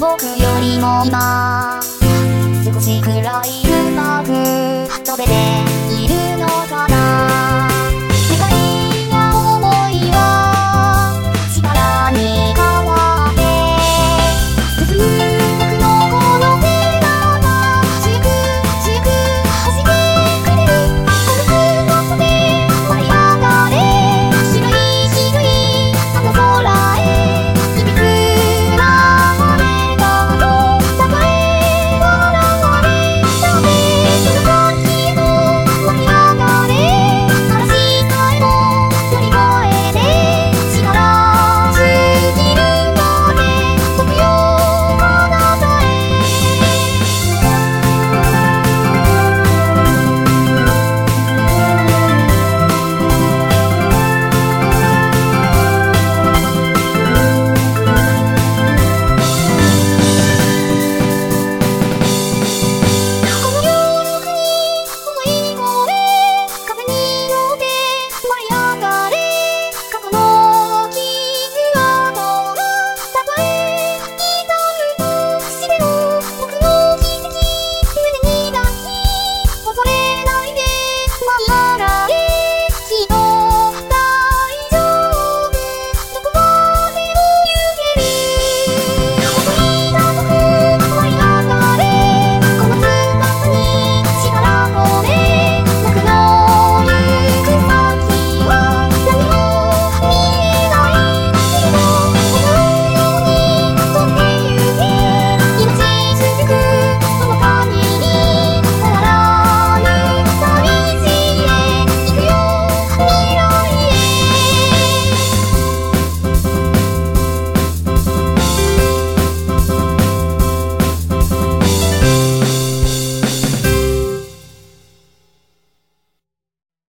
僕よりも今少しくらい